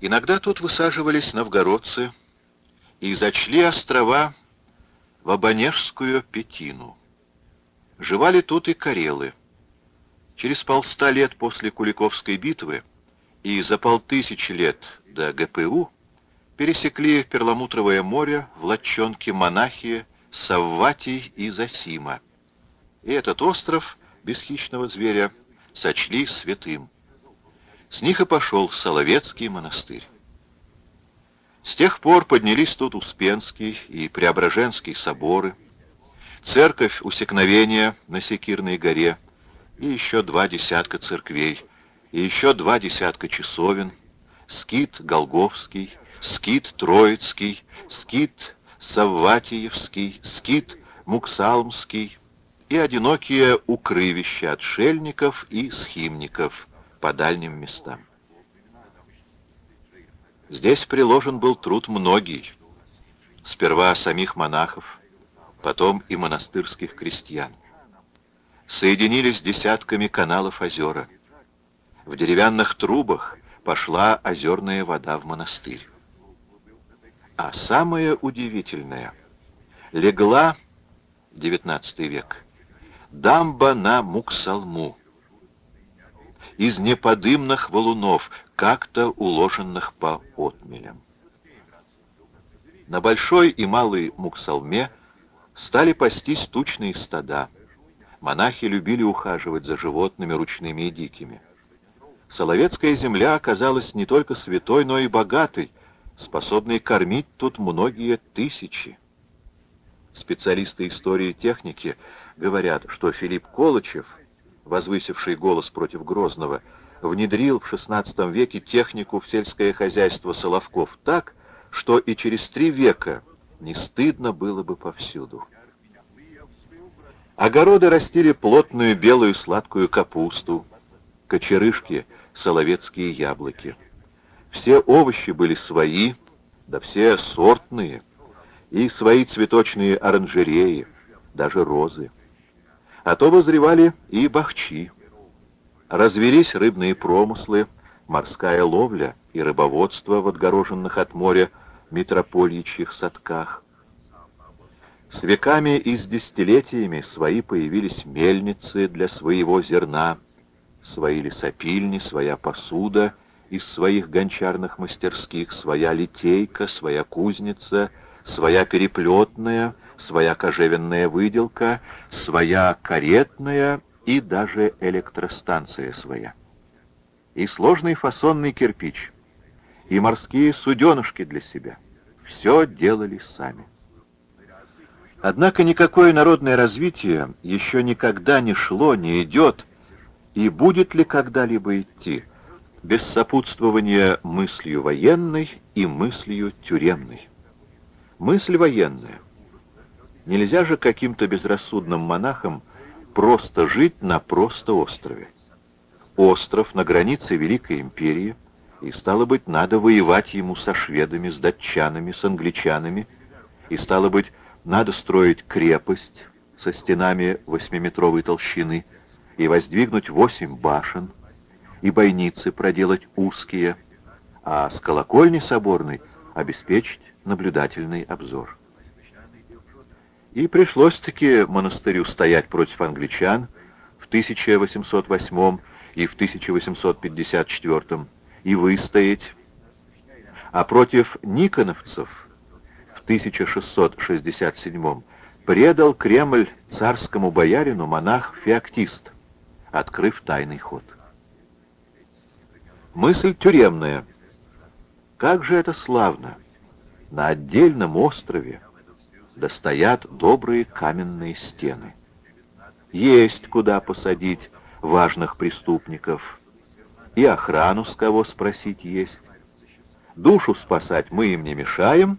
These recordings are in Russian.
Иногда тут высаживались новгородцы и зачли острова в Абанежскую Петину. Живали тут и карелы. Через полста лет после Куликовской битвы и за полтысячи лет до ГПУ пересекли Перламутровое море в лодчонке монахи Савватий и Засима. И этот остров без хищного зверя сочли святым. С них и пошел Соловецкий монастырь. С тех пор поднялись тут Успенский и Преображенский соборы, церковь Усекновения на Секирной горе и еще два десятка церквей, и еще два десятка часовен, скит Голговский, скит Троицкий, скит Савватиевский, скит Муксалмский и одинокие укрывища отшельников и схимников по дальним местам. Здесь приложен был труд многий, сперва самих монахов, потом и монастырских крестьян. Соединились десятками каналов озера. В деревянных трубах пошла озерная вода в монастырь. А самое удивительное, легла, XIX век, дамба на Муксалму, из неподымных валунов, как-то уложенных по отмелям. На Большой и Малой Муксалме стали пастись тучные стада. Монахи любили ухаживать за животными ручными и дикими. Соловецкая земля оказалась не только святой, но и богатой, способной кормить тут многие тысячи. Специалисты истории техники говорят, что Филипп Колычев, возвысивший голос против Грозного, внедрил в XVI веке технику в сельское хозяйство Соловков так, что и через три века не стыдно было бы повсюду. Огороды растили плотную белую сладкую капусту, кочерышки, соловецкие яблоки. Все овощи были свои, да все сортные, и свои цветочные оранжереи, даже розы. А то возревали и бахчи. Развелись рыбные промыслы, морская ловля и рыбоводство в отгороженных от моря метропольичьих садках. С веками и с десятилетиями свои появились мельницы для своего зерна, свои лесопильни, своя посуда из своих гончарных мастерских, своя литейка, своя кузница, своя переплетная, своя кожевенная выделка, своя каретная и даже электростанция своя. И сложный фасонный кирпич, и морские суденышки для себя. Все делали сами. Однако никакое народное развитие еще никогда не шло, не идет, и будет ли когда-либо идти, без сопутствования мыслью военной и мыслью тюремной. Мысль военная. Нельзя же каким-то безрассудным монахам просто жить на просто острове. Остров на границе Великой Империи, и, стало быть, надо воевать ему со шведами, с датчанами, с англичанами, и, стало быть, надо строить крепость со стенами восьмиметровой толщины и воздвигнуть восемь башен, и бойницы проделать узкие, а с колокольни соборной обеспечить наблюдательный обзор. И пришлось-таки монастырю стоять против англичан в 1808 и в 1854 и выстоять, а против никоновцев в 1667 предал Кремль царскому боярину монах Феоктист, открыв тайный ход. Мысль тюремная. Как же это славно! На отдельном острове достоят добрые каменные стены. Есть куда посадить важных преступников, и охрану с кого спросить есть. Душу спасать мы им не мешаем,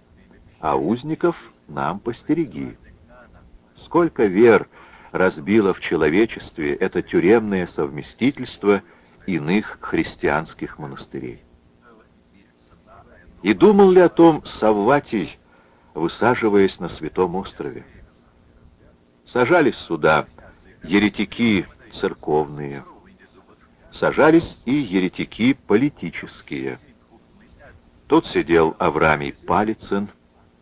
а узников нам постереги. Сколько вер разбило в человечестве это тюремное совместительство иных христианских монастырей. И думал ли о том Савватий, высаживаясь на Святом острове? Сажались сюда еретики церковные, сажались и еретики политические. Тут сидел Аврамий Палицын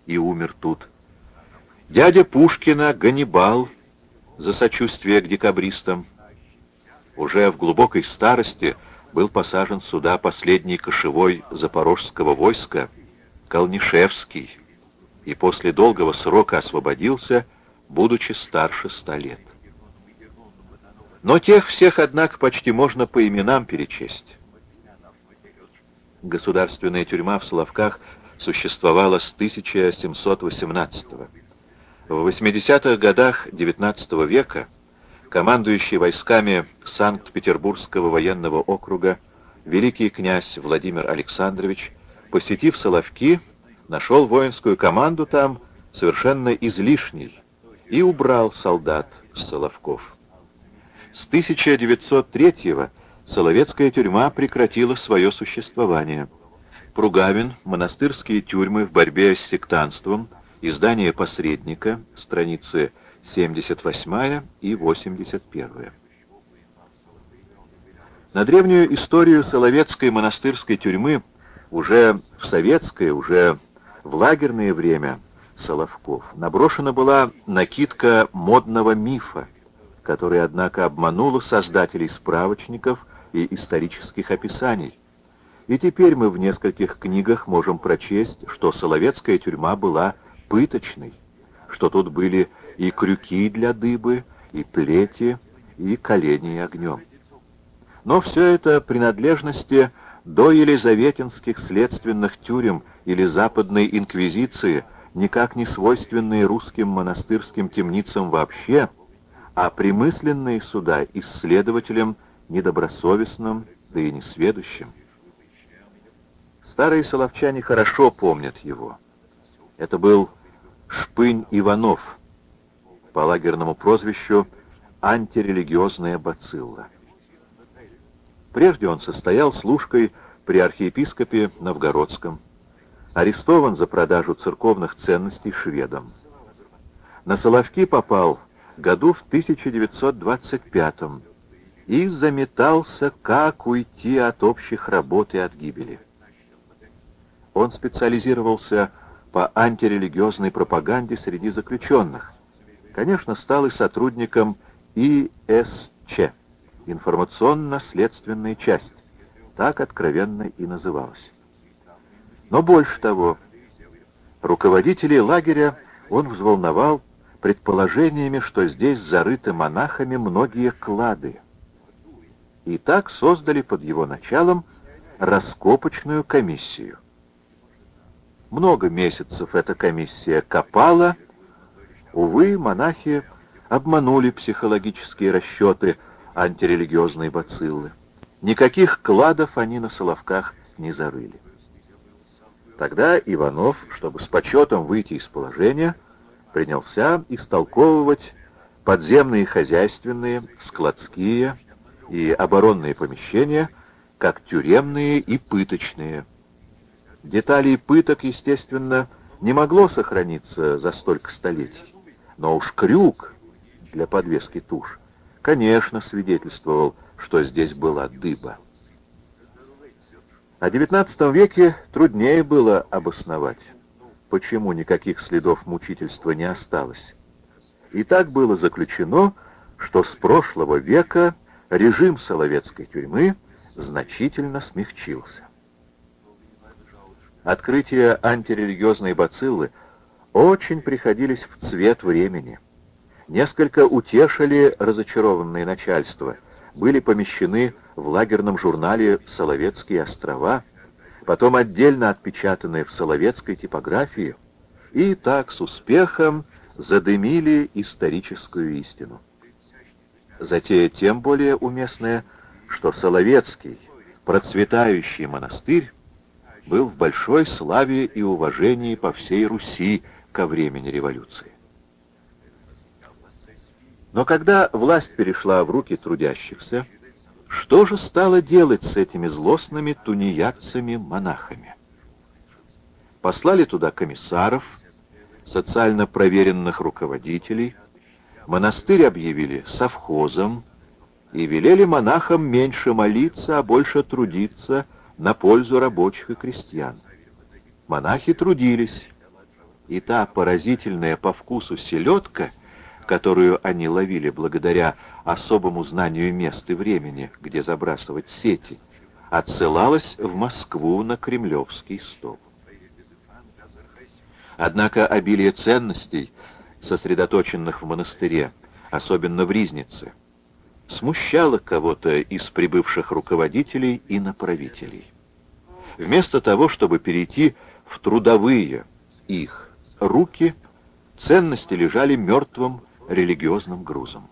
и умер тут. Дядя Пушкина Ганнибал за сочувствие к декабристам. Уже в глубокой старости был посажен сюда последний кошевой запорожского войска Калнишевский и после долгого срока освободился, будучи старше ста лет. Но тех всех, однако, почти можно по именам перечесть. Государственная тюрьма в Соловках существовала с 1718 года. В 80-х годах XIX века командующий войсками Санкт-Петербургского военного округа великий князь Владимир Александрович, посетив Соловки, нашел воинскую команду там совершенно излишней и убрал солдат с Соловков. С 1903-го Соловецкая тюрьма прекратила свое существование. Пругавин, монастырские тюрьмы в борьбе с сектантством, издание «Посредника», страницы 78 и 81. На древнюю историю Соловецкой монастырской тюрьмы уже в советское, уже в лагерное время Соловков наброшена была накидка модного мифа, который, однако, обманула создателей справочников и исторических описаний. И теперь мы в нескольких книгах можем прочесть, что Соловецкая тюрьма была пыточной, что тут были и крюки для дыбы, и плети, и колени огнем. Но все это принадлежности до елизаветинских следственных тюрем или западной инквизиции, никак не свойственные русским монастырским темницам вообще, а примысленные сюда исследователям недобросовестным, да и несведущим. Старые соловчане хорошо помнят его. Это был Шпынь Иванов, по лагерному прозвищу антирелигиозная бацилла. Прежде он состоял служкой при архиепископе Новгородском, арестован за продажу церковных ценностей шведам. На Соловки попал году в 1925 и заметался, как уйти от общих работ и от гибели. Он специализировался по антирелигиозной пропаганде среди заключенных. Конечно, стал и сотрудником ИСЧ, информационно-следственная часть, так откровенно и называлась. Но больше того, руководителей лагеря он взволновал предположениями, что здесь зарыты монахами многие клады. И так создали под его началом раскопочную комиссию. Много месяцев эта комиссия копала. Увы, монахи обманули психологические расчеты антирелигиозной бациллы. Никаких кладов они на Соловках не зарыли. Тогда Иванов, чтобы с почетом выйти из положения, принялся истолковывать подземные хозяйственные, складские и оборонные помещения, как тюремные и пыточные, Деталей пыток, естественно, не могло сохраниться за столько столетий. Но уж крюк для подвески туш, конечно, свидетельствовал, что здесь была дыба. О XIX веке труднее было обосновать, почему никаких следов мучительства не осталось. И так было заключено, что с прошлого века режим Соловецкой тюрьмы значительно смягчился. Открытия антирелигиозной бациллы очень приходились в цвет времени. Несколько утешили разочарованное начальство, были помещены в лагерном журнале «Соловецкие острова», потом отдельно отпечатаны в соловецкой типографии, и так с успехом задымили историческую истину. Затея тем более уместная, что Соловецкий, процветающий монастырь, был в большой славе и уважении по всей Руси ко времени революции. Но когда власть перешла в руки трудящихся, что же стало делать с этими злостными тунеядцами-монахами? Послали туда комиссаров, социально проверенных руководителей, монастырь объявили совхозом и велели монахам меньше молиться, а больше трудиться на пользу рабочих и крестьян. Монахи трудились, и та поразительная по вкусу селедка, которую они ловили благодаря особому знанию мест и времени, где забрасывать сети, отсылалась в Москву на кремлевский стол. Однако обилие ценностей, сосредоточенных в монастыре, особенно в Ризнице, смущало кого-то из прибывших руководителей и направителей. Вместо того, чтобы перейти в трудовые их руки, ценности лежали мертвым религиозным грузом.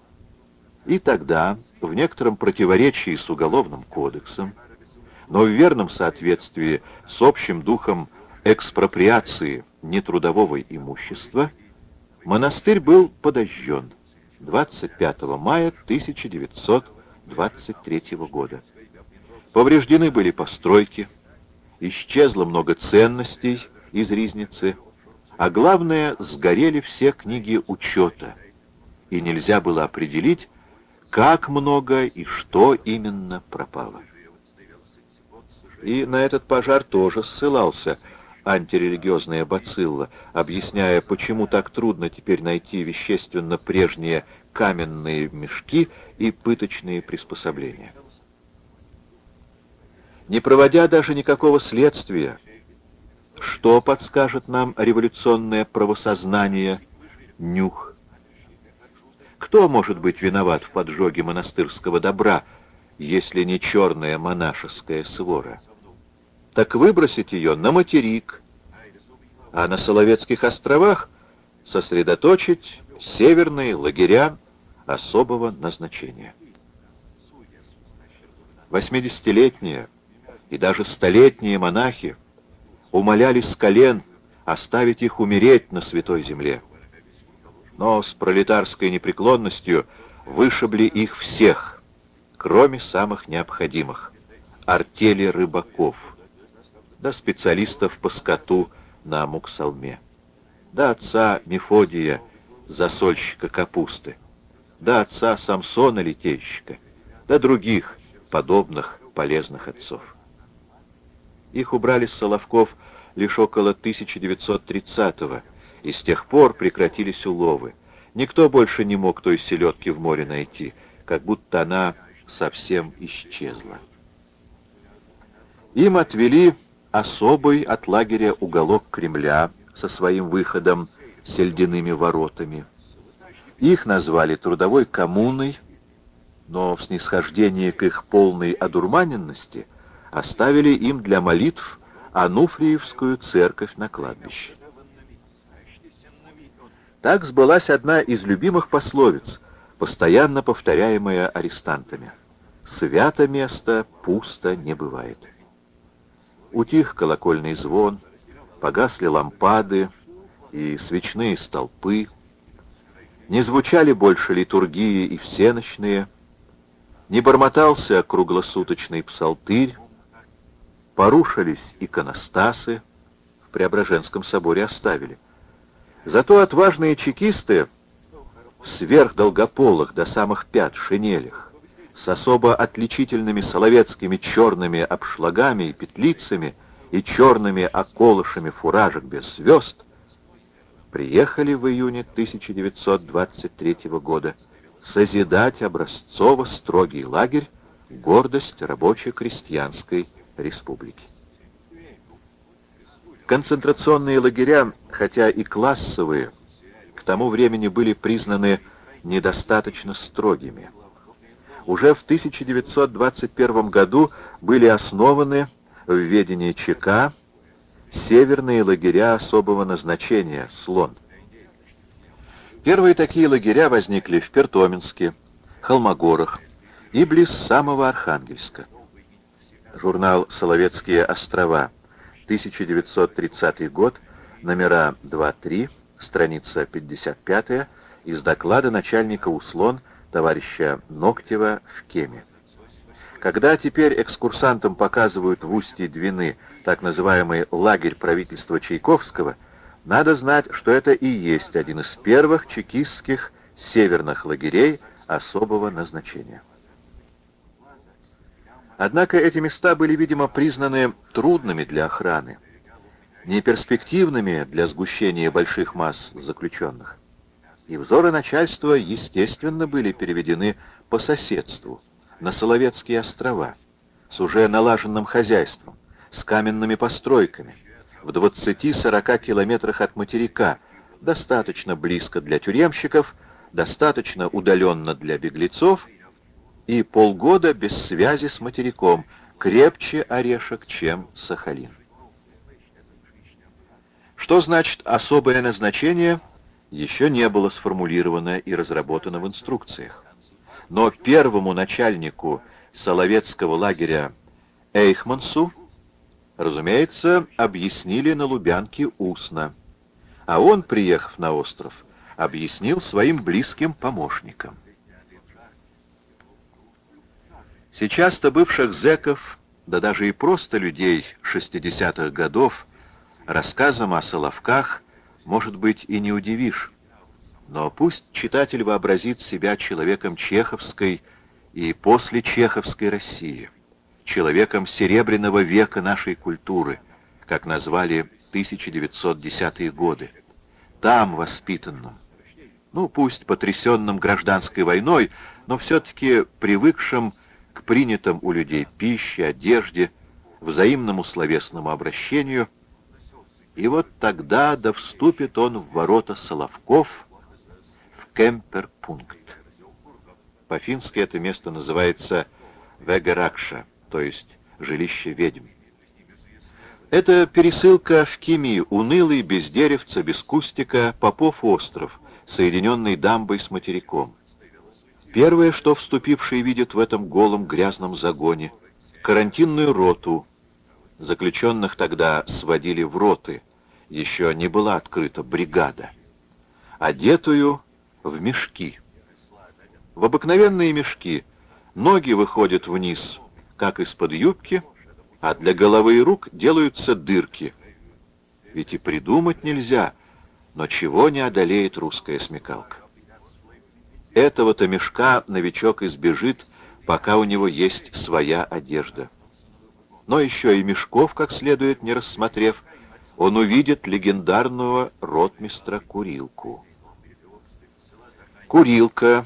И тогда, в некотором противоречии с Уголовным кодексом, но в верном соответствии с общим духом экспроприации нетрудового имущества, монастырь был подожжен 25 мая 1923 года. Повреждены были постройки, исчезло много ценностей из Ризницы, а главное, сгорели все книги учета, и нельзя было определить, как много и что именно пропало. И на этот пожар тоже ссылался антирелигиозная бацилла, объясняя, почему так трудно теперь найти вещественно прежние каменные мешки и пыточные приспособления. Не проводя даже никакого следствия, что подскажет нам революционное правосознание, нюх? Кто может быть виноват в поджоге монастырского добра, если не черная монашеская свора? Так выбросить ее на материк, а на Соловецких островах сосредоточить северные лагеря особого назначения. Восьмидесятилетние и даже столетние монахи умолялись с колен оставить их умереть на святой земле. Но с пролетарской непреклонностью вышибли их всех, кроме самых необходимых — артели рыбаков, да специалистов по скоту на Муксалме, да отца Мефодия, засольщика капусты, да отца Самсона Литейщика, да других подобных полезных отцов. Их убрали с Соловков лишь около 1930-го, и с тех пор прекратились уловы. Никто больше не мог той селедки в море найти, как будто она совсем исчезла. Им отвели особый от лагеря уголок Кремля со своим выходом сельдяными воротами. Их назвали трудовой коммуной, но в снисхождении к их полной одурманенности оставили им для молитв Ануфриевскую церковь на кладбище. Так сбылась одна из любимых пословиц, постоянно повторяемая арестантами. «Свято место пусто не бывает». Утих колокольный звон, погасли лампады и свечные столпы, не звучали больше литургии и всеночные, не бормотался круглосуточный псалтырь, порушились иконостасы, в Преображенском соборе оставили. Зато отважные чекисты в сверхдолгополых до самых пят шинелях, с особо отличительными соловецкими черными обшлагами и петлицами и черными околышами фуражек без звезд, приехали в июне 1923 года созидать образцово строгий лагерь гордость рабоче-крестьянской республики. Концентрационные лагеря, хотя и классовые, к тому времени были признаны недостаточно строгими. Уже в 1921 году были основаны в ведении ЧК северные лагеря особого назначения «Слон». Первые такие лагеря возникли в Пертоменске, Холмогорах и близ самого Архангельска журнал «Соловецкие острова», 1930 год, номера 2-3, страница 55, из доклада начальника УСЛОН товарища Ноктева в Кеме. Когда теперь экскурсантам показывают в устье Двины так называемый лагерь правительства Чайковского, надо знать, что это и есть один из первых чекистских северных лагерей особого назначения. Однако эти места были, видимо, признаны трудными для охраны. неперспективными для сгущения больших масс заключенных. И взоры начальства, естественно, были переведены по соседству, на Соловецкие острова, с уже налаженным хозяйством, с каменными постройками, в 20-40 километрах от материка, достаточно близко для тюремщиков, достаточно удаленно для беглецов и полгода без связи с материком, крепче орешек, чем Сахалин. Что значит особое назначение, еще не было сформулировано и разработано в инструкциях. Но первому начальнику Соловецкого лагеря Эйхмансу, разумеется, объяснили на Лубянке устно, а он, приехав на остров, объяснил своим близким помощникам. Сейчас-то бывших зэков, да даже и просто людей 60-х годов, рассказом о Соловках, может быть, и не удивишь. Но пусть читатель вообразит себя человеком чеховской и после чеховской России, человеком серебряного века нашей культуры, как назвали 1910-е годы, там воспитанным, ну пусть потрясенным гражданской войной, но все-таки привыкшим к принятым у людей пище, одежде, взаимному словесному обращению, и вот тогда да вступит он в ворота Соловков, в Кемперпункт. По-фински это место называется Вегеракша, то есть жилище ведьм. Это пересылка в Кими, унылый, без деревца, без кустика, Попов остров, соединенный дамбой с материком. Первое, что вступившие видят в этом голом грязном загоне, карантинную роту. Заключенных тогда сводили в роты, еще не была открыта бригада, одетую в мешки. В обыкновенные мешки ноги выходят вниз, как из-под юбки, а для головы и рук делаются дырки. Ведь и придумать нельзя, но чего не одолеет русская смекалка. Этого-то мешка новичок избежит, пока у него есть своя одежда. Но еще и мешков, как следует не рассмотрев, он увидит легендарного ротмистра Курилку. Курилка,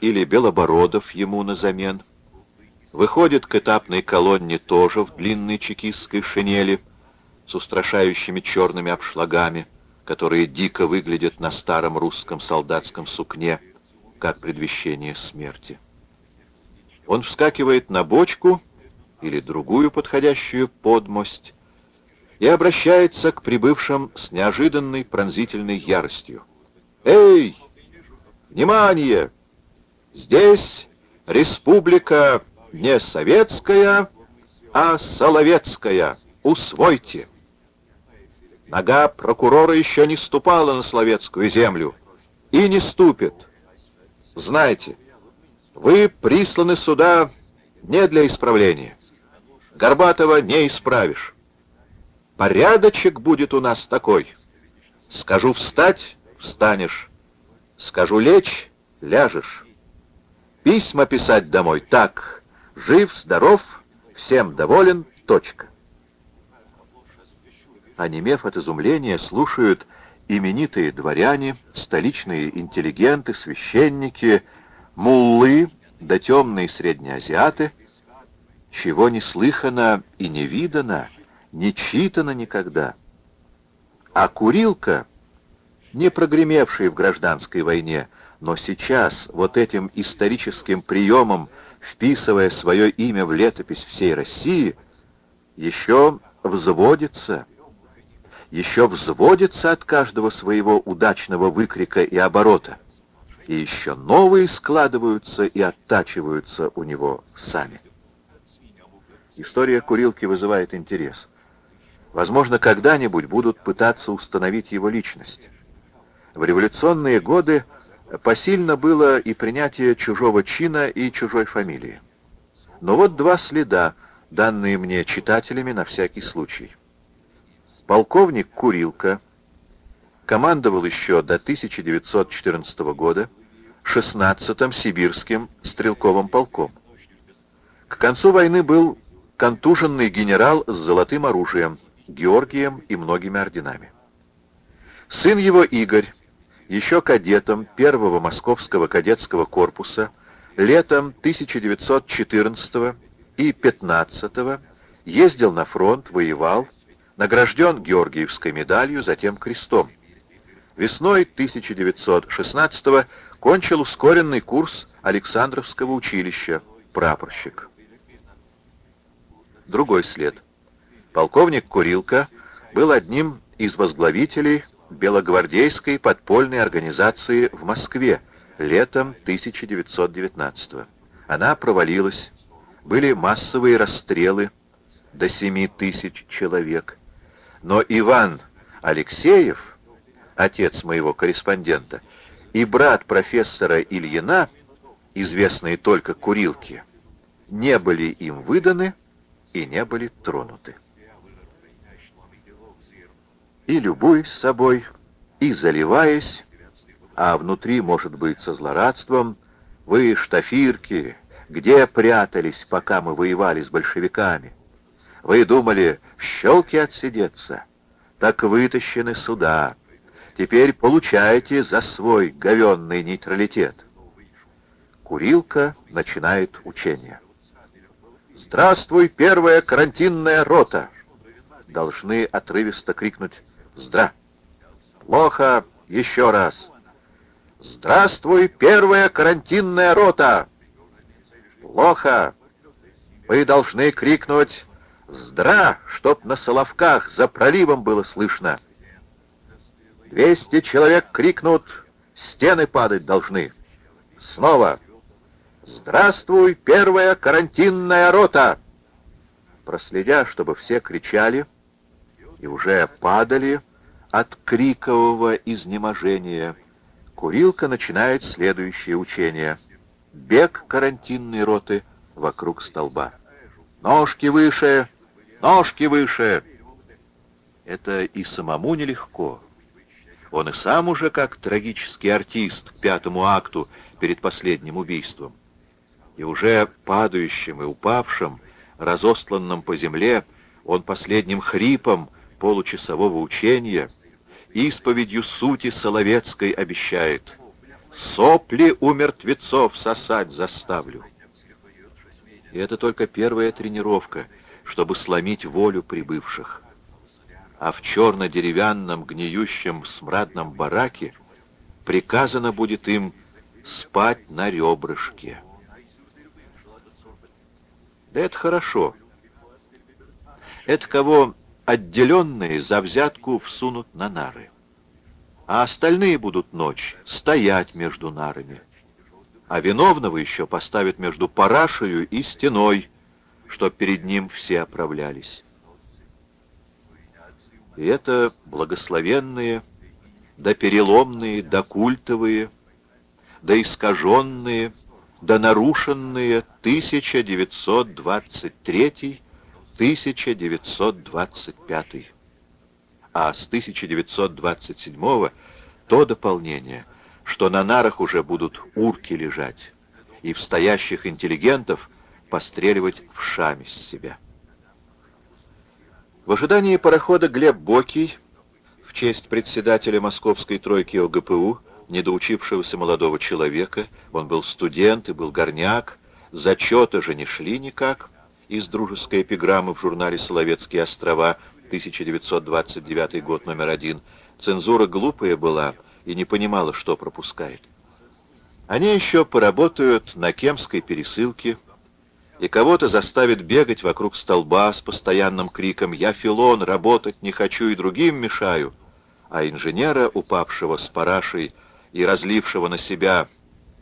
или Белобородов ему на замен, выходит к этапной колонне тоже в длинной чекистской шинели с устрашающими черными обшлагами, которые дико выглядят на старом русском солдатском сукне, как предвещение смерти. Он вскакивает на бочку или другую подходящую подмость и обращается к прибывшим с неожиданной пронзительной яростью. «Эй! Внимание! Здесь республика не советская, а соловецкая. Усвойте!» Нога прокурора еще не ступала на словецкую землю и не ступит. Знайте, вы присланы сюда не для исправления. Горбатова не исправишь. Порядочек будет у нас такой. Скажу встать — встанешь. Скажу лечь — ляжешь. Письма писать домой — так. Жив, здоров, всем доволен, точка. Онемев от изумления, слушают именитые дворяне, столичные интеллигенты, священники, муллы да темные среднеазиаты, чего не слыхано и не видано, не читано никогда. А Курилка, не прогремевший в гражданской войне, но сейчас вот этим историческим приемом, вписывая свое имя в летопись всей России, еще взводится — еще взводится от каждого своего удачного выкрика и оборота, и еще новые складываются и оттачиваются у него сами. История курилки вызывает интерес. Возможно, когда-нибудь будут пытаться установить его личность. В революционные годы посильно было и принятие чужого чина и чужой фамилии. Но вот два следа, данные мне читателями на всякий случай. Полковник Курилка командовал еще до 1914 года 16-м сибирским стрелковым полком. К концу войны был контуженный генерал с золотым оружием, Георгием и многими орденами. Сын его Игорь, еще кадетом первого московского кадетского корпуса, летом 1914 и 15 ездил на фронт, воевал, награжден Георгиевской медалью, затем крестом. Весной 1916 кончил ускоренный курс Александровского училища, прапорщик. Другой след. Полковник Курилка был одним из возглавителей Белогвардейской подпольной организации в Москве летом 1919 -го. Она провалилась, были массовые расстрелы, до 7 тысяч человек. Но Иван Алексеев, отец моего корреспондента, и брат профессора Ильина, известные только курилки, не были им выданы и не были тронуты и любуясь собой, и заливаясь, а внутри, может быть, со злорадством, вы, штафирки, где прятались, пока мы воевали с большевиками? Вы думали, в щелке отсидеться? Так вытащены сюда. Теперь получаете за свой говенный нейтралитет. Курилка начинает учение. «Здравствуй, первая карантинная рота!» Должны отрывисто крикнуть Здра. Плохо. Еще раз. Здравствуй, первая карантинная рота. Плохо. Вы должны крикнуть «Здра!», чтоб на Соловках за проливом было слышно. Двести человек крикнут «Стены падать должны!» Снова «Здравствуй, первая карантинная рота!» Проследя, чтобы все кричали и уже падали, от крикового изнеможения, курилка начинает следующее учение. Бег карантинной роты вокруг столба. «Ножки выше! Ножки выше!» Это и самому нелегко. Он и сам уже как трагический артист к пятому акту перед последним убийством. И уже падающим и упавшим, разостланным по земле, он последним хрипом получасового учения — исповедью сути Соловецкой обещает. Сопли у мертвецов сосать заставлю. И это только первая тренировка, чтобы сломить волю прибывших. А в черно-деревянном гниющем смрадном бараке приказано будет им спать на ребрышке. Да это хорошо. Это кого отделенные за взятку всунут на нары. А остальные будут ночь стоять между нарами. А виновного еще поставят между парашею и стеной, чтоб перед ним все оправлялись. И это благословенные, да переломные, да культовые, да искаженные, да нарушенные 1923 1925. А с 1927 то дополнение, что на нарах уже будут урки лежать, и в стоящих интеллигентов постреливать в шами с себя. В ожидании парохода Глеб Бокий, в честь председателя московской тройки ОГПУ, недоучившегося молодого человека, он был студент и был горняк, зачеты же не шли никак, из дружеской эпиграммы в журнале «Соловецкие острова», 1929 год, номер один. Цензура глупая была и не понимала, что пропускает. Они еще поработают на кемской пересылке, и кого-то заставят бегать вокруг столба с постоянным криком «Я филон, работать не хочу и другим мешаю», а инженера, упавшего с парашей и разлившего на себя,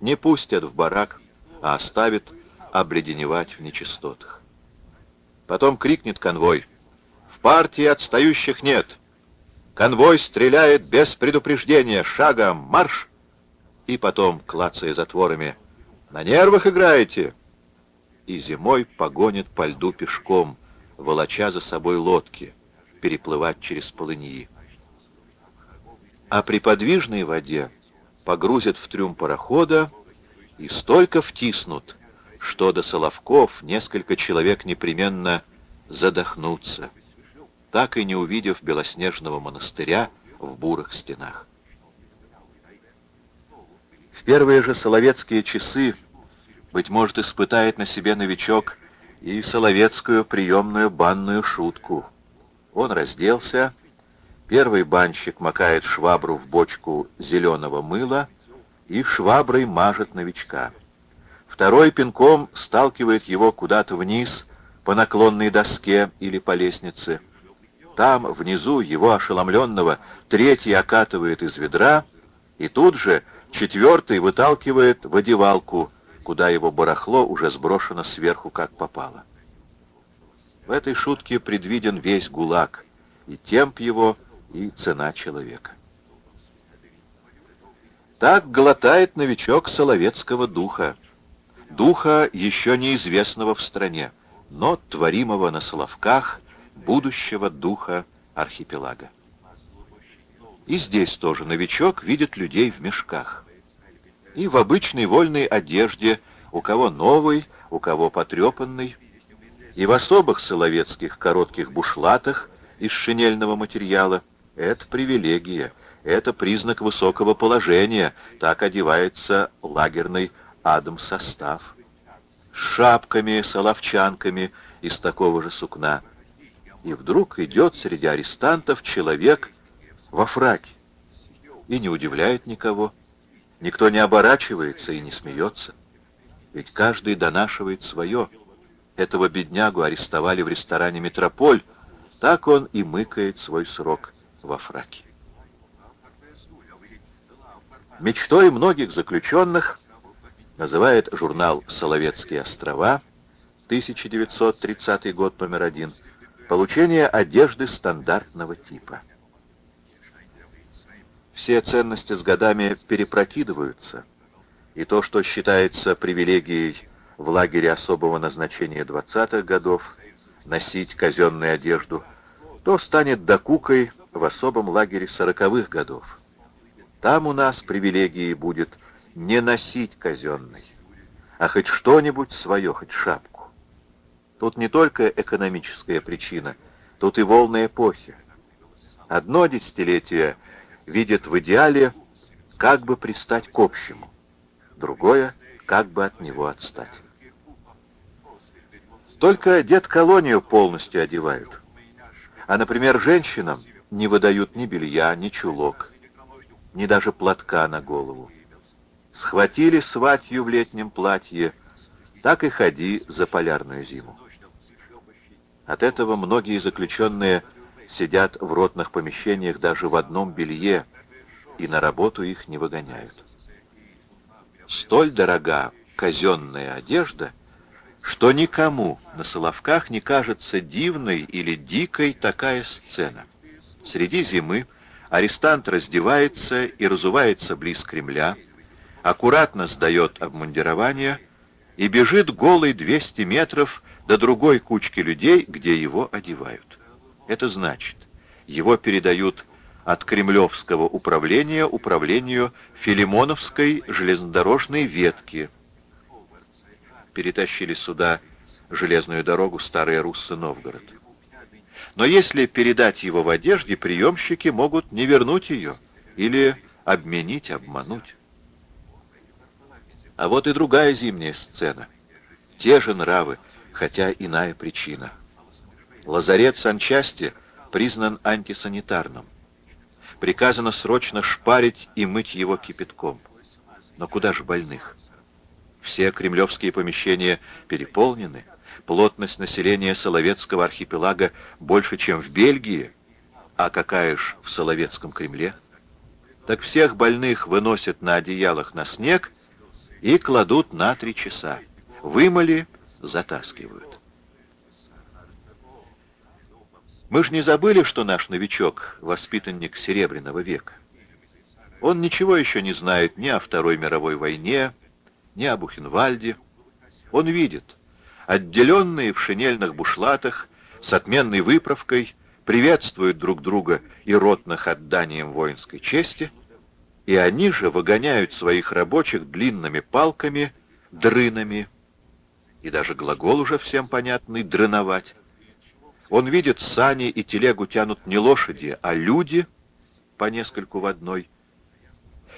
не пустят в барак, а оставят обледеневать в нечистотах. Потом крикнет конвой. «В партии отстающих нет! Конвой стреляет без предупреждения! Шагом марш!» И потом, клацая затворами, «На нервах играете!» И зимой погонит по льду пешком, волоча за собой лодки, переплывать через полыньи. А при подвижной воде погрузят в трюм парохода и столько втиснут, что до Соловков несколько человек непременно задохнутся. так и не увидев белоснежного монастыря в бурых стенах. В первые же соловецкие часы, быть может, испытает на себе новичок и соловецкую приемную банную шутку. Он разделся, первый банщик макает швабру в бочку зеленого мыла и шваброй мажет новичка. Второй пинком сталкивает его куда-то вниз по наклонной доске или по лестнице. Там, внизу, его ошеломленного, третий окатывает из ведра, и тут же четвертый выталкивает в одевалку, куда его барахло уже сброшено сверху, как попало. В этой шутке предвиден весь ГУЛАГ, и темп его, и цена человека. Так глотает новичок соловецкого духа, духа еще неизвестного в стране, но творимого на Соловках будущего духа архипелага. И здесь тоже новичок видит людей в мешках. И в обычной вольной одежде, у кого новый, у кого потрепанный, и в особых соловецких коротких бушлатах из шинельного материала. Это привилегия, это признак высокого положения, так одевается лагерный адом-состав. С шапками, соловчанками из такого же сукна — и вдруг идет среди арестантов человек во фраке. И не удивляет никого. Никто не оборачивается и не смеется. Ведь каждый донашивает свое. Этого беднягу арестовали в ресторане «Метрополь», так он и мыкает свой срок во фраке. Мечтой многих заключенных называет журнал «Соловецкие острова», 1930 год, номер один – Получение одежды стандартного типа. Все ценности с годами перепрокидываются, и то, что считается привилегией в лагере особого назначения 20-х годов, носить казенную одежду, то станет докукой в особом лагере 40-х годов. Там у нас привилегией будет не носить казенной, а хоть что-нибудь свое, хоть шапку. Тут не только экономическая причина, тут и волны эпохи. Одно десятилетие видит в идеале как бы пристать к общему, другое — как бы от него отстать. Только дед-колонию полностью одевают. А, например, женщинам не выдают ни белья, ни чулок, ни даже платка на голову. Схватили сватью в летнем платье, так и ходи за полярную зиму. От этого многие заключенные сидят в ротных помещениях даже в одном белье, и на работу их не выгоняют. Столь дорога казенная одежда, что никому на Соловках не кажется дивной или дикой такая сцена. Среди зимы арестант раздевается и разувается близ Кремля, аккуратно сдает обмундирование и бежит голый 200 метров до другой кучки людей, где его одевают. Это значит, его передают от Кремлевского управления управлению Филимоновской железнодорожной ветки. Перетащили сюда железную дорогу Старая Русса-Новгород. Но если передать его в одежде, приемщики могут не вернуть ее или обменить, обмануть. А вот и другая зимняя сцена. Те же нравы, хотя иная причина. Лазарет санчасти признан антисанитарным. Приказано срочно шпарить и мыть его кипятком. Но куда же больных? Все кремлевские помещения переполнены, плотность населения Соловецкого архипелага больше, чем в Бельгии, а какая ж в Соловецком Кремле? Так всех больных выносят на одеялах на снег и кладут на три часа. Вымыли, затаскивают. Мы ж не забыли, что наш новичок — воспитанник Серебряного века. Он ничего еще не знает ни о Второй мировой войне, ни о Бухенвальде. Он видит, отделенные в шинельных бушлатах, с отменной выправкой, приветствуют друг друга и ротных отданием воинской чести, и они же выгоняют своих рабочих длинными палками, дрынами, и даже глагол уже всем понятный «дрыновать». Он видит, сани и телегу тянут не лошади, а люди, по нескольку в одной.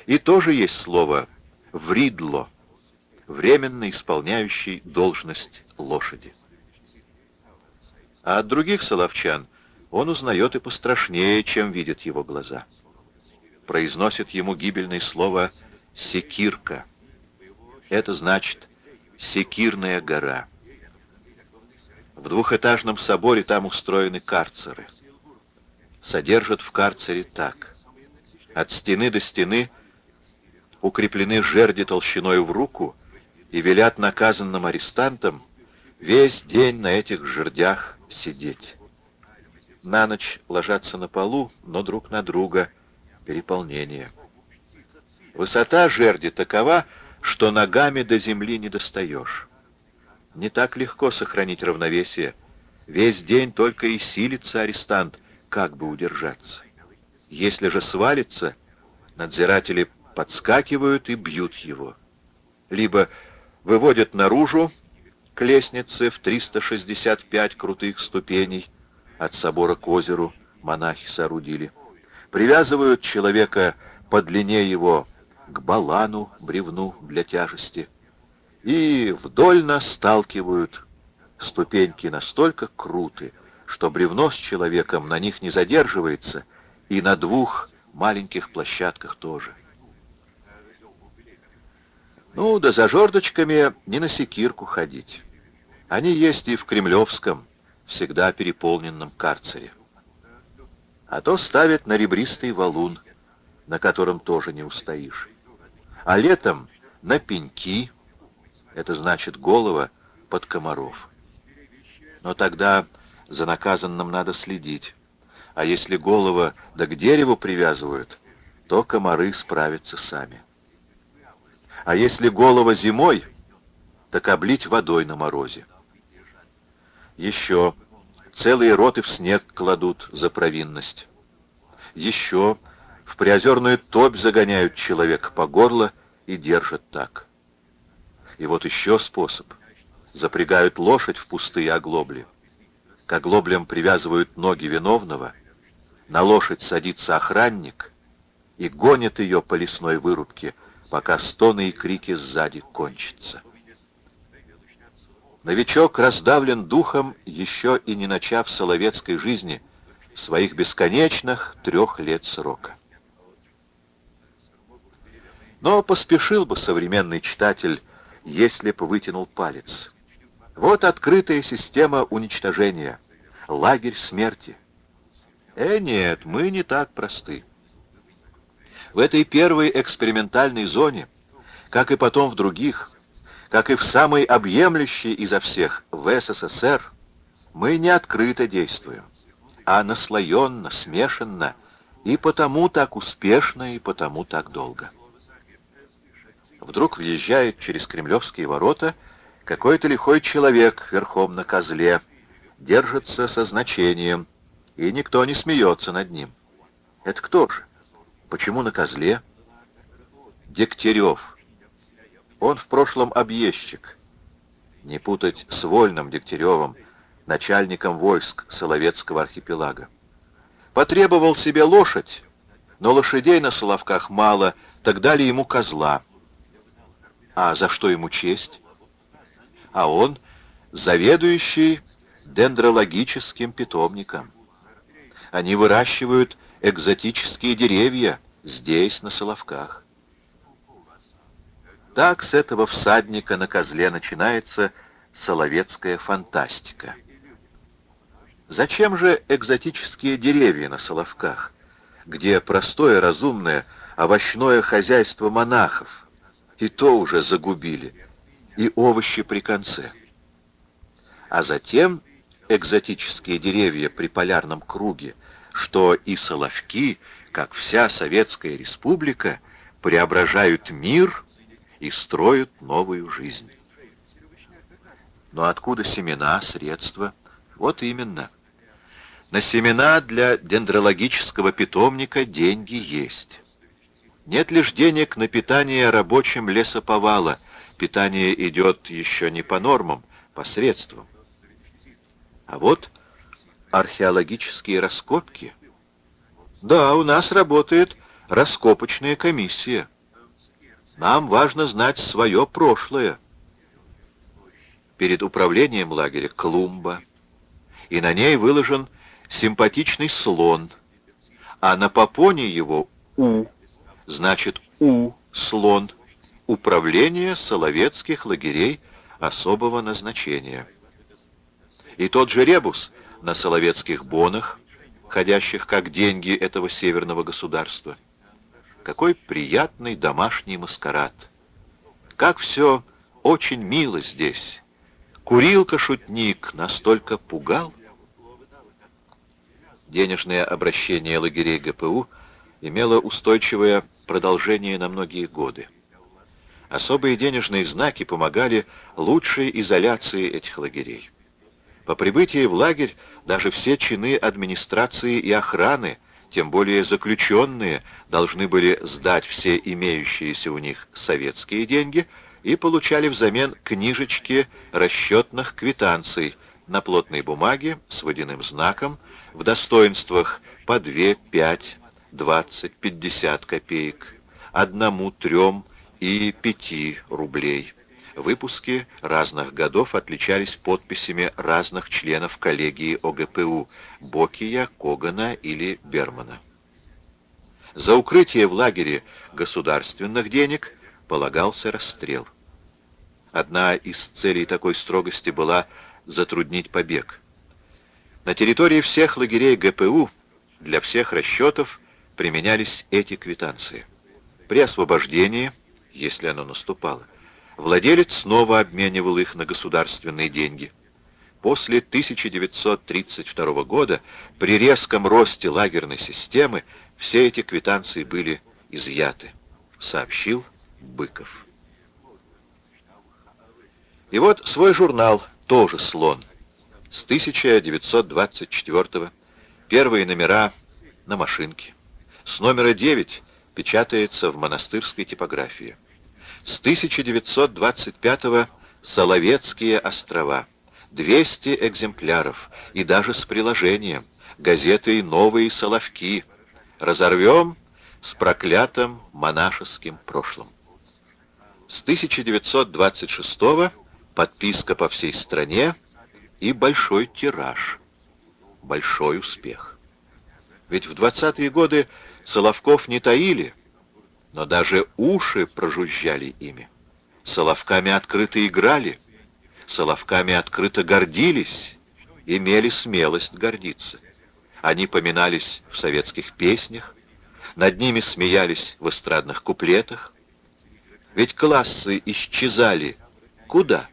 И тоже есть слово «вридло», временно исполняющий должность лошади. А от других соловчан он узнает и пострашнее, чем видят его глаза. Произносит ему гибельное слово «секирка». Это значит «секирная гора». В двухэтажном соборе там устроены карцеры. Содержат в карцере так. От стены до стены укреплены жерди толщиной в руку и велят наказанным арестантам весь день на этих жердях сидеть. На ночь ложатся на полу, но друг на друга переполнение. Высота жерди такова, что ногами до земли не достаешь. Не так легко сохранить равновесие. Весь день только и силится арестант, как бы удержаться. Если же свалится, надзиратели подскакивают и бьют его. Либо выводят наружу к лестнице в 365 крутых ступеней от собора к озеру монахи соорудили. Привязывают человека по длине его к балану, бревну для тяжести, и вдольно сталкивают. Ступеньки настолько круты, что бревно с человеком на них не задерживается, и на двух маленьких площадках тоже. Ну, да за жердочками не на секирку ходить. Они есть и в Кремлевском, всегда переполненном карцере. А то ставят на ребристый валун, на котором тоже не устоишь. А летом на пеньки, это значит голова под комаров. Но тогда за наказанным надо следить. А если голова да к дереву привязывают, то комары справятся сами. А если голова зимой, так облить водой на морозе. Еще целые роты в снег кладут за провинность. Еще в приозерную топь загоняют человека по горло и держат так. И вот еще способ. Запрягают лошадь в пустые оглобли. К оглоблям привязывают ноги виновного, на лошадь садится охранник и гонит ее по лесной вырубке, пока стоны и крики сзади кончатся. Новичок раздавлен духом, еще и не начав соловецкой жизни, своих бесконечных трех лет срока. Но поспешил бы современный читатель если б вытянул палец. Вот открытая система уничтожения, лагерь смерти. Э, нет, мы не так просты. В этой первой экспериментальной зоне, как и потом в других, как и в самой объемлющей изо всех в СССР, мы не открыто действуем, а наслоенно, смешанно, и потому так успешно, и потому так долго вдруг въезжает через кремлевские ворота какой-то лихой человек верхом на козле, держится со значением, и никто не смеется над ним. Это кто же? Почему на козле? Дегтярев. Он в прошлом объездчик. Не путать с Вольным Дегтяревым, начальником войск Соловецкого архипелага. Потребовал себе лошадь, но лошадей на Соловках мало, так дали ему козла — а за что ему честь? А он заведующий дендрологическим питомником. Они выращивают экзотические деревья здесь, на Соловках. Так с этого всадника на козле начинается соловецкая фантастика. Зачем же экзотические деревья на Соловках, где простое разумное овощное хозяйство монахов, и то уже загубили, и овощи при конце. А затем экзотические деревья при полярном круге, что и соловки, как вся Советская Республика, преображают мир и строят новую жизнь. Но откуда семена, средства? Вот именно. На семена для дендрологического питомника деньги есть. Нет лишь денег на питание рабочим лесоповала. Питание идет еще не по нормам, по средствам. А вот археологические раскопки? Да, у нас работает раскопочная комиссия. Нам важно знать свое прошлое. Перед управлением лагеря клумба, и на ней выложен симпатичный слон, а на попоне его «У», значит «У» — слон, управление соловецких лагерей особого назначения. И тот же ребус на соловецких бонах, ходящих как деньги этого северного государства. Какой приятный домашний маскарад! Как все очень мило здесь! Курилка-шутник настолько пугал. Денежное обращение лагерей ГПУ имело устойчивое продолжение на многие годы. Особые денежные знаки помогали лучшей изоляции этих лагерей. По прибытии в лагерь даже все чины администрации и охраны, тем более заключенные, должны были сдать все имеющиеся у них советские деньги и получали взамен книжечки расчетных квитанций на плотной бумаге с водяным знаком в достоинствах по 2, 5, 20, 50 копеек, одному, трем и 5 рублей. Выпуски разных годов отличались подписями разных членов коллегии ОГПУ Бокия, Когана или Бермана. За укрытие в лагере государственных денег полагался расстрел. Одна из целей такой строгости была затруднить побег. На территории всех лагерей ГПУ для всех расчетов применялись эти квитанции. При освобождении, если оно наступало, владелец снова обменивал их на государственные деньги. После 1932 года при резком росте лагерной системы все эти квитанции были изъяты, сообщил Быков. И вот свой журнал, тоже «Слон», с 1924 первые номера на машинке. С номера 9 печатается в монастырской типографии. С 1925 Соловецкие острова. 200 экземпляров и даже с приложением. Газетой «Новые Соловки». Разорвем с проклятым монашеским прошлым. С 1926 подписка по всей стране и большой тираж. Большой успех. Ведь в 20-е годы Соловков не таили, но даже уши прожужжали ими. Соловками открыто играли, Соловками открыто гордились, имели смелость гордиться. Они поминались в советских песнях, над ними смеялись в эстрадных куплетах. Ведь классы исчезали. Куда?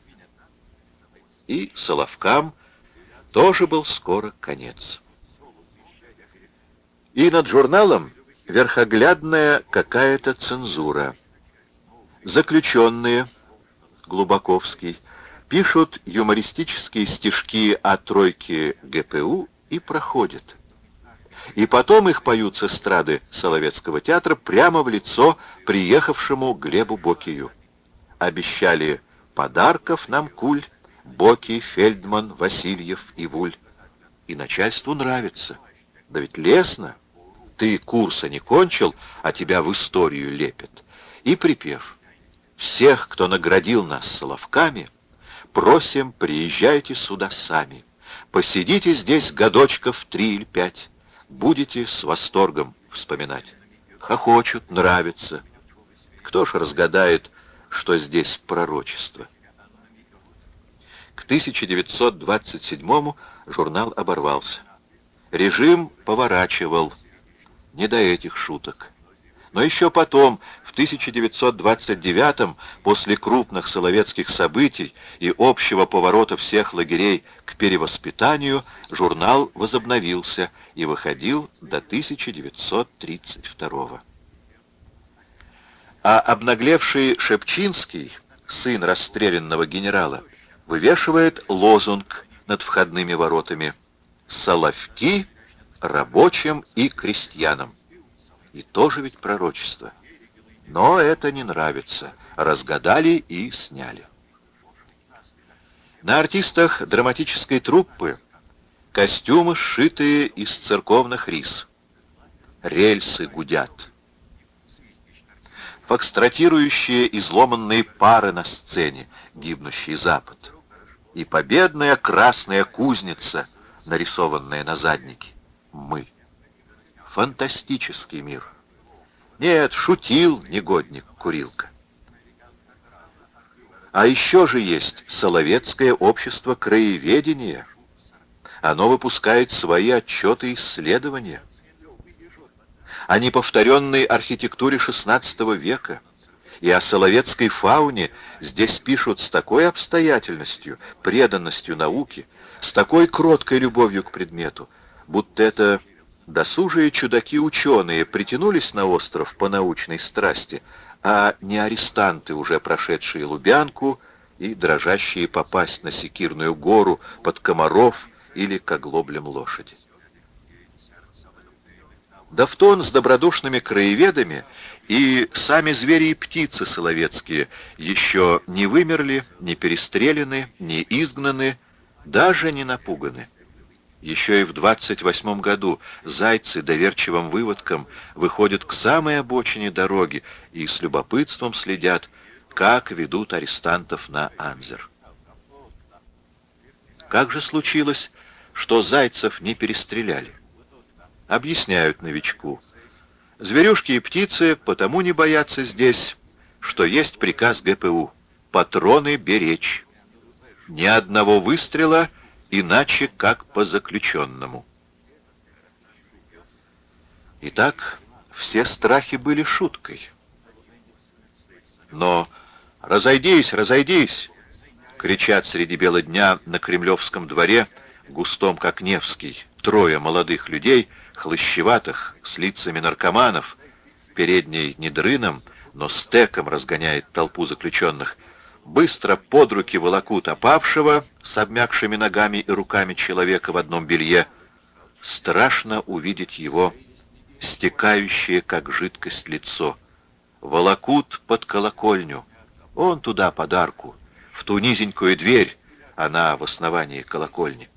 И Соловкам тоже был скоро конец. И над журналом верхоглядная какая-то цензура. Заключенные, Глубаковский, пишут юмористические стишки о тройке ГПУ и проходят. И потом их поют с эстрады Соловецкого театра прямо в лицо приехавшему Глебу Бокию. Обещали подарков нам куль, Боки, Фельдман, Васильев и Вуль. И начальству нравится. Да ведь лестно. Ты курса не кончил, а тебя в историю лепят. И припев. Всех, кто наградил нас соловками, просим, приезжайте сюда сами. Посидите здесь годочков три или пять. Будете с восторгом вспоминать. Хохочут, нравится. Кто ж разгадает, что здесь пророчество? К 1927 журнал оборвался. Режим поворачивал не до этих шуток. Но еще потом, в 1929 после крупных соловецких событий и общего поворота всех лагерей к перевоспитанию, журнал возобновился и выходил до 1932 А обнаглевший Шепчинский, сын расстрелянного генерала, вывешивает лозунг над входными воротами «Соловки рабочим и крестьянам». И тоже ведь пророчество. Но это не нравится. Разгадали и сняли. На артистах драматической труппы Костюмы, сшитые из церковных рис. Рельсы гудят. Фокстратирующие изломанные пары на сцене, гибнущий запад. И победная красная кузница, нарисованная на заднике. Мы. Фантастический мир. Нет, шутил негодник Курилка. А еще же есть Соловецкое общество краеведения. Оно выпускает свои отчеты и исследования о неповторенной архитектуре XVI века. И о соловецкой фауне здесь пишут с такой обстоятельностью, преданностью науке, с такой кроткой любовью к предмету, будто это досужие чудаки-ученые притянулись на остров по научной страсти, а не арестанты, уже прошедшие Лубянку и дрожащие попасть на Секирную гору под комаров или к оглоблям лошади. Да в тон с добродушными краеведами и сами звери и птицы соловецкие еще не вымерли, не перестреляны, не изгнаны, даже не напуганы. Еще и в 28 году зайцы доверчивым выводком выходят к самой обочине дороги и с любопытством следят, как ведут арестантов на Анзер. Как же случилось, что зайцев не перестреляли? Объясняют новичку. Зверюшки и птицы потому не боятся здесь, что есть приказ ГПУ — патроны беречь. Ни одного выстрела, иначе как по заключенному. Итак, все страхи были шуткой. Но «Разойдись, разойдись!» — кричат среди бела дня на Кремлевском дворе, густом как Невский, трое молодых людей — хлыщеватых, с лицами наркоманов, передней не дрыном, но стеком разгоняет толпу заключенных, быстро под руки волокут опавшего с обмякшими ногами и руками человека в одном белье. Страшно увидеть его, стекающее, как жидкость, лицо. Волокут под колокольню. Он туда подарку, в ту низенькую дверь, она в основании колокольни.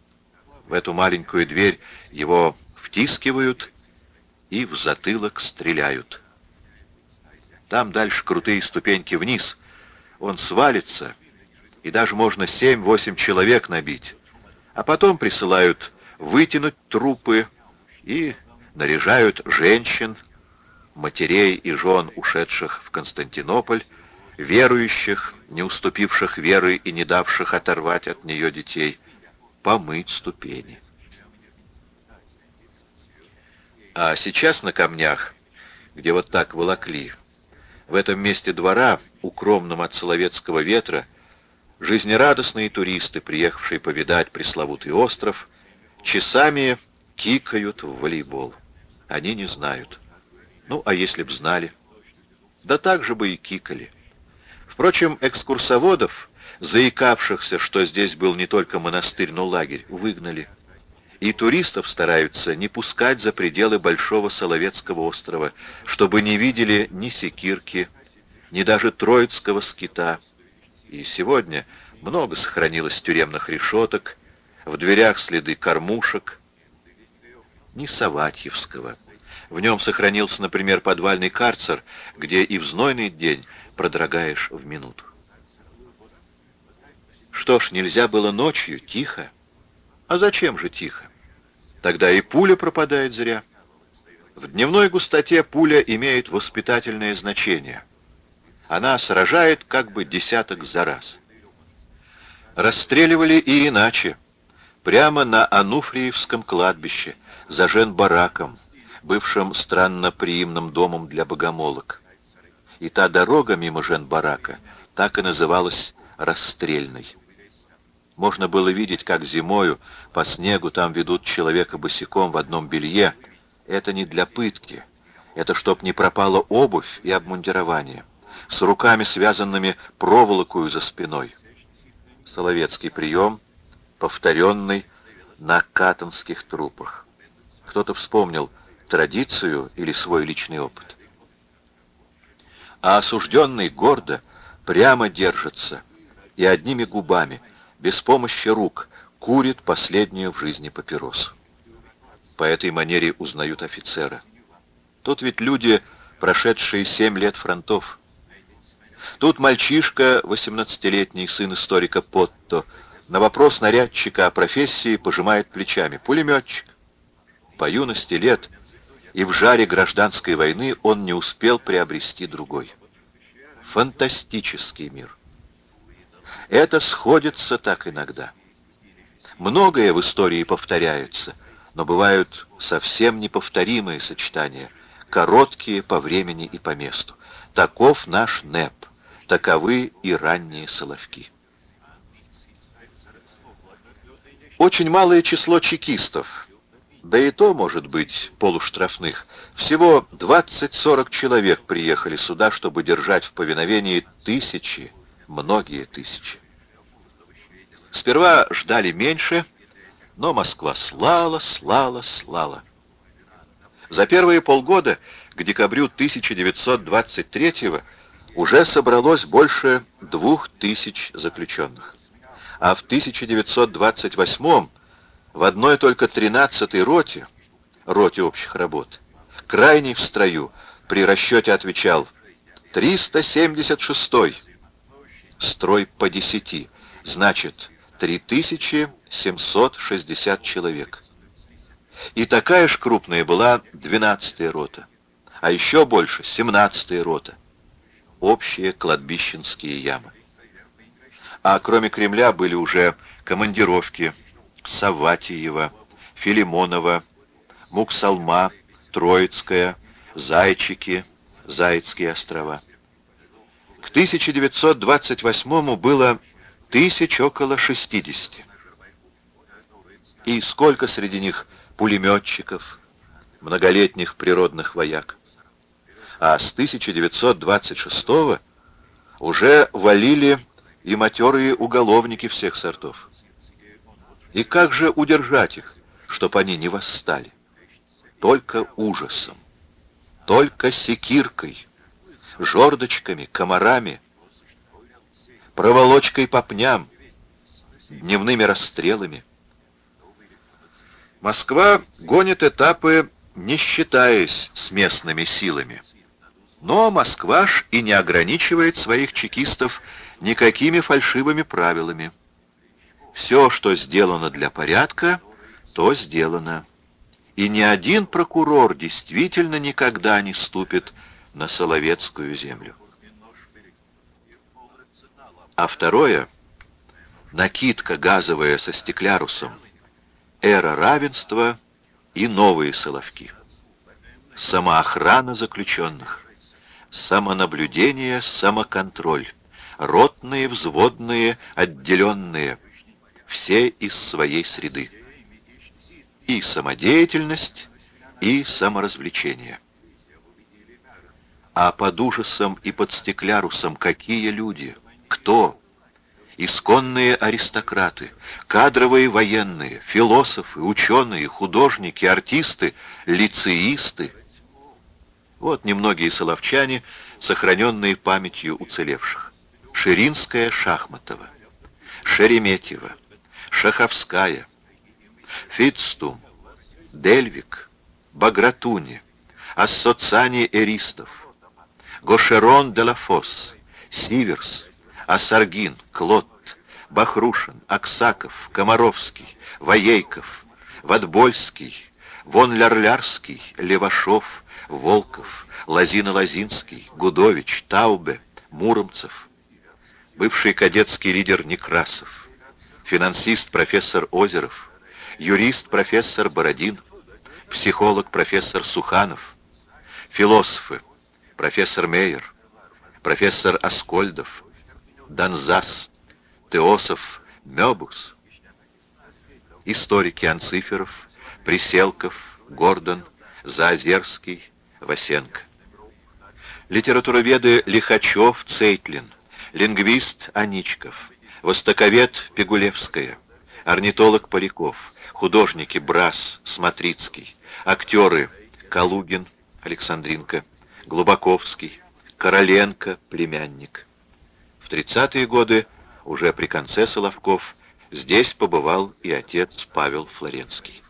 В эту маленькую дверь его втискивают и в затылок стреляют. Там дальше крутые ступеньки вниз. Он свалится, и даже можно семь-восемь человек набить. А потом присылают вытянуть трупы и наряжают женщин, матерей и жен, ушедших в Константинополь, верующих, не уступивших веры и не давших оторвать от нее детей, помыть ступени. А сейчас на камнях, где вот так волокли, в этом месте двора, укромном от соловецкого ветра, жизнерадостные туристы, приехавшие повидать пресловутый остров, часами кикают в волейбол. Они не знают. Ну, а если б знали? Да так же бы и кикали. Впрочем, экскурсоводов, заикавшихся, что здесь был не только монастырь, но лагерь, выгнали и туристов стараются не пускать за пределы Большого Соловецкого острова, чтобы не видели ни Секирки, ни даже Троицкого скита. И сегодня много сохранилось тюремных решеток, в дверях следы кормушек, ни Саватьевского. В нем сохранился, например, подвальный карцер, где и в знойный день продрогаешь в минуту. Что ж, нельзя было ночью, тихо. А зачем же тихо? Тогда и пуля пропадает зря. В дневной густоте пуля имеет воспитательное значение. Она сражает как бы десяток за раз. Расстреливали и иначе. Прямо на Ануфриевском кладбище, за Жен-бараком, бывшим странно приимным домом для богомолок. И та дорога мимо Жен-барака так и называлась расстрельной. Можно было видеть, как зимою по снегу там ведут человека босиком в одном белье. Это не для пытки. Это чтоб не пропала обувь и обмундирование. С руками, связанными проволокою за спиной. Соловецкий прием, повторенный на катанских трупах. Кто-то вспомнил традицию или свой личный опыт. А осужденный гордо, прямо держится и одними губами — без помощи рук, курит последнюю в жизни папиросу. По этой манере узнают офицера. Тут ведь люди, прошедшие семь лет фронтов. Тут мальчишка, 18-летний сын историка Потто, на вопрос нарядчика о профессии пожимает плечами. Пулеметчик. По юности лет и в жаре гражданской войны он не успел приобрести другой. Фантастический мир. Это сходится так иногда. Многое в истории повторяется, но бывают совсем неповторимые сочетания, короткие по времени и по месту. Таков наш НЭП, таковы и ранние соловки. Очень малое число чекистов, да и то, может быть, полуштрафных, всего 20-40 человек приехали сюда, чтобы держать в повиновении тысячи, многие тысячи. Сперва ждали меньше, но Москва слала, слала, слала. За первые полгода, к декабрю 1923 уже собралось больше двух тысяч заключенных. А в 1928 в одной только 13-й роте, роте общих работ, крайний в строю, при расчете отвечал 376-й, строй по 10, значит 3760 человек. И такая же крупная была 12-я рота, а еще больше 17-я рота. Общие кладбищенские ямы. А кроме Кремля были уже командировки Саватиева, Филимонова, Муксалма, Троицкая, Зайчики, Зайцкие острова. К 1928 было тысяч около 60. И сколько среди них пулеметчиков, многолетних природных вояк. А с 1926 уже валили и матерые уголовники всех сортов. И как же удержать их, чтобы они не восстали? Только ужасом, только секиркой, жердочками, комарами, проволочкой по пням, дневными расстрелами. Москва гонит этапы, не считаясь с местными силами. Но Москва ж и не ограничивает своих чекистов никакими фальшивыми правилами. Все, что сделано для порядка, то сделано. И ни один прокурор действительно никогда не ступит на Соловецкую землю. А второе — накидка газовая со стеклярусом, эра равенства и новые соловки. Самоохрана заключенных, самонаблюдение, самоконтроль, ротные, взводные, отделенные, все из своей среды. И самодеятельность, и саморазвлечение. А под ужасом и под стеклярусом какие люди — кто? Исконные аристократы, кадровые военные, философы, ученые, художники, артисты, лицеисты. Вот немногие соловчане, сохраненные памятью уцелевших. Ширинская Шахматова, Шереметьева, Шаховская, Фитстум, Дельвик, Багратуни, Ассоцани Эристов, Гошерон де Лафос, Сиверс, Асаргин, Клод, Бахрушин, Аксаков, Комаровский, Воейков, Ватбольский, Вон Лярлярский, Левашов, Волков, Лазина-Лазинский, Гудович, Таубе, Муромцев, бывший кадетский лидер Некрасов, финансист профессор Озеров, юрист профессор Бородин, психолог профессор Суханов, философы профессор Мейер, профессор Аскольдов, Донзас, Теосов, Мёбус. Историки Анциферов, Приселков, Гордон, Заозерский, Васенко. Литературоведы Лихачев, Цейтлин, лингвист Аничков, востоковед Пегулевская, орнитолог Поляков, художники Брас, Смотрицкий, актеры Калугин, Александринка, Глубаковский, Короленко, племянник. В 30-е годы, уже при конце Соловков, Здесь побывал и отец Павел Флоренский.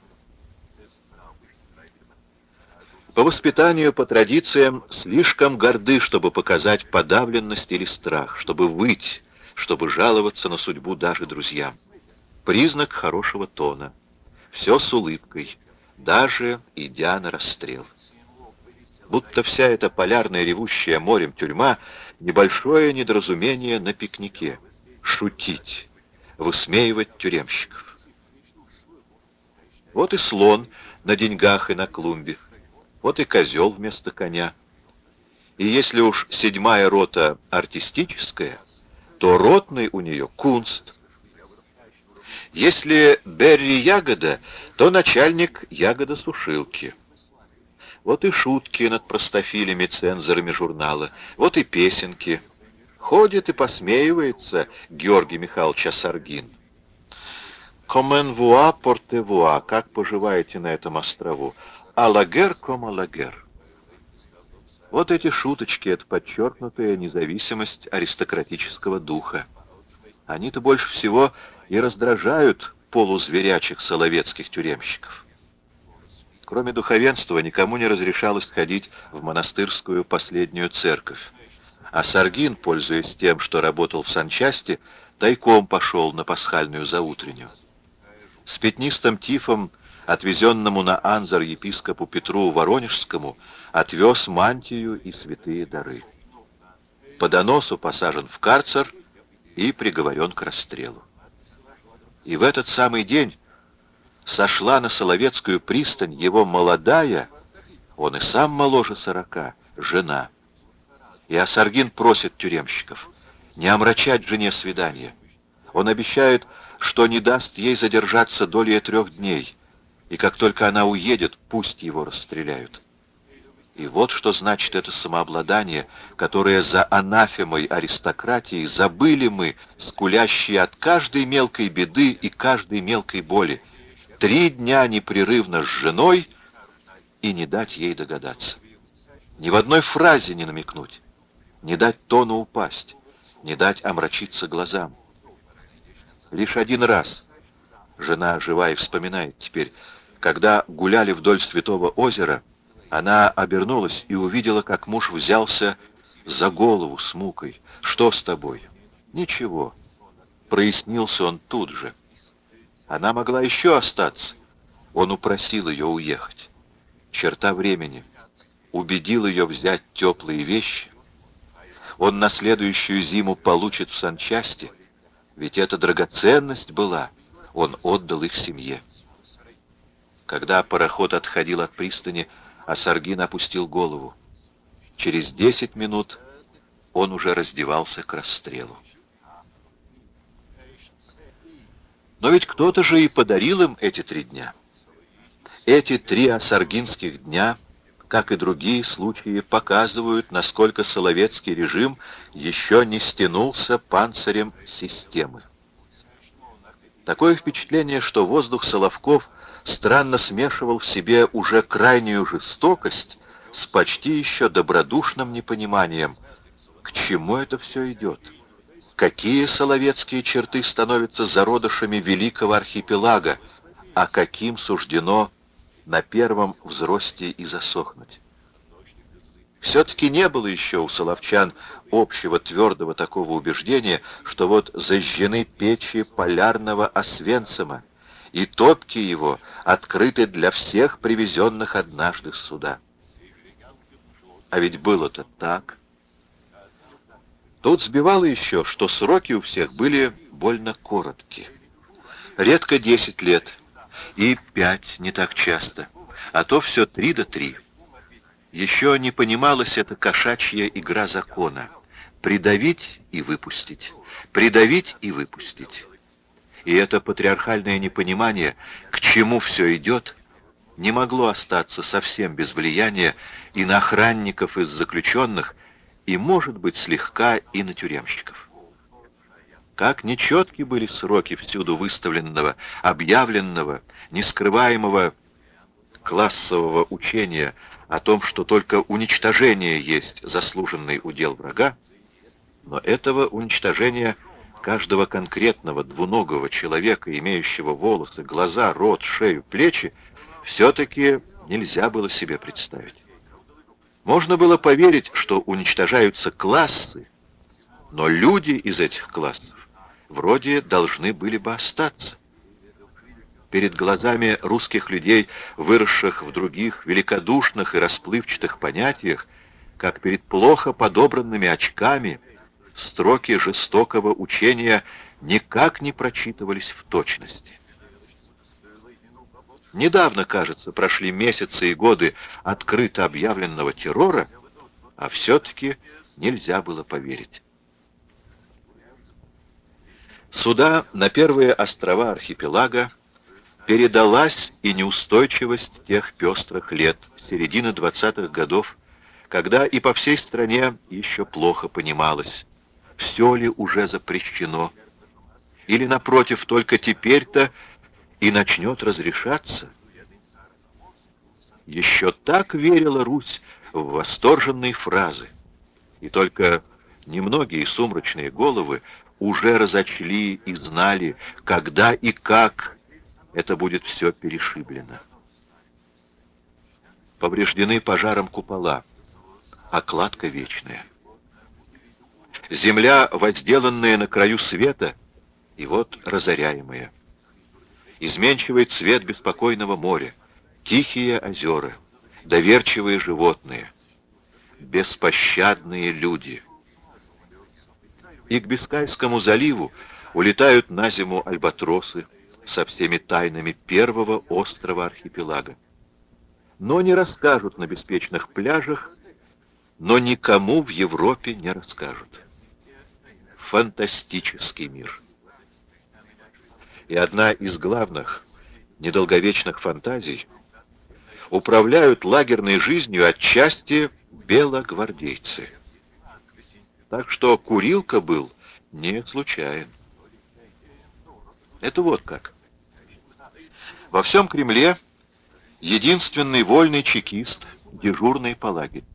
По воспитанию, по традициям, слишком горды, чтобы показать подавленность или страх, чтобы выть, чтобы жаловаться на судьбу даже друзьям. Признак хорошего тона. Все с улыбкой, даже идя на расстрел. Будто вся эта полярная ревущая морем тюрьма — небольшое недоразумение на пикнике. Шутить, высмеивать тюремщиков. Вот и слон на деньгах и на клумбе. Вот и козел вместо коня. И если уж седьмая рота артистическая, то ротный у нее кунст. Если Берри ягода, то начальник ягодосушилки. Вот и шутки над простофилями, цензорами журнала, вот и песенки. Ходит и посмеивается Георгий Михайлович Асаргин. «Комен вуа, порте вуа» — «Как поживаете на этом острову?» Алагер ком алагер. Вот эти шуточки — это подчеркнутая независимость аристократического духа. Они-то больше всего и раздражают полузверячих соловецких тюремщиков. Кроме духовенства, никому не разрешалось ходить в монастырскую последнюю церковь. А Саргин, пользуясь тем, что работал в санчасти, тайком пошел на пасхальную заутреннюю. С пятнистым тифом отвезенному на Анзар епископу Петру Воронежскому, отвез мантию и святые дары. По доносу посажен в карцер и приговорен к расстрелу. И в этот самый день сошла на Соловецкую пристань его молодая, он и сам моложе сорока, жена. И Асаргин просит тюремщиков не омрачать жене свидание. Он обещает, что не даст ей задержаться долей трех дней, и как только она уедет, пусть его расстреляют. И вот что значит это самообладание, которое за анафемой аристократии забыли мы, скулящие от каждой мелкой беды и каждой мелкой боли. Три дня непрерывно с женой и не дать ей догадаться. Ни в одной фразе не намекнуть, не дать тону упасть, не дать омрачиться глазам. Лишь один раз жена жива и вспоминает теперь, когда гуляли вдоль Святого озера, она обернулась и увидела, как муж взялся за голову с мукой. «Что с тобой?» «Ничего». Прояснился он тут же. Она могла еще остаться. Он упросил ее уехать. Черта времени. Убедил ее взять теплые вещи. Он на следующую зиму получит в санчасти. Ведь это драгоценность была. Он отдал их семье. Когда пароход отходил от пристани, Асаргин опустил голову. Через десять минут он уже раздевался к расстрелу. Но ведь кто-то же и подарил им эти три дня. Эти три асаргинских дня, как и другие случаи, показывают, насколько Соловецкий режим еще не стянулся панцирем системы. Такое впечатление, что воздух Соловков странно смешивал в себе уже крайнюю жестокость с почти еще добродушным непониманием, к чему это все идет. Какие соловецкие черты становятся зародышами великого архипелага, а каким суждено на первом взросте и засохнуть. Все-таки не было еще у соловчан общего твердого такого убеждения, что вот зажжены печи полярного Освенцима, и топки его открыты для всех привезенных однажды суда. А ведь было-то так. Тут сбивало еще, что сроки у всех были больно короткие. Редко 10 лет, и 5 не так часто, а то все 3 до 3. Еще не понималась эта кошачья игра закона. Придавить и выпустить, придавить и выпустить. И это патриархальное непонимание, к чему все идет, не могло остаться совсем без влияния и на охранников из заключенных, и, может быть, слегка и на тюремщиков. Как нечетки были сроки всюду выставленного, объявленного, нескрываемого классового учения о том, что только уничтожение есть заслуженный удел врага, но этого уничтожения каждого конкретного двуногого человека, имеющего волосы, глаза, рот, шею, плечи, все-таки нельзя было себе представить. Можно было поверить, что уничтожаются классы, но люди из этих классов вроде должны были бы остаться. Перед глазами русских людей, выросших в других великодушных и расплывчатых понятиях, как перед плохо подобранными очками, строки жестокого учения никак не прочитывались в точности. Недавно, кажется, прошли месяцы и годы открыто объявленного террора, а все-таки нельзя было поверить. Сюда, на первые острова архипелага, передалась и неустойчивость тех пестрых лет, середины двадцатых годов, когда и по всей стране еще плохо понималось, все ли уже запрещено, или, напротив, только теперь-то и начнет разрешаться. Еще так верила Русь в восторженные фразы, и только немногие сумрачные головы уже разочли и знали, когда и как это будет все перешиблено. Повреждены пожаром купола, окладка вечная. Земля, возделанная на краю света, и вот разоряемая изменчивый цвет беспокойного моря, тихие озера, доверчивые животные, беспощадные люди. И к Бискайскому заливу улетают на зиму альбатросы со всеми тайнами первого острова архипелага. Но не расскажут на беспечных пляжах, но никому в Европе не расскажут. Фантастический мир и одна из главных недолговечных фантазий управляют лагерной жизнью отчасти белогвардейцы. Так что Курилка был не случайен. Это вот как. Во всем Кремле единственный вольный чекист, дежурный по лагерю.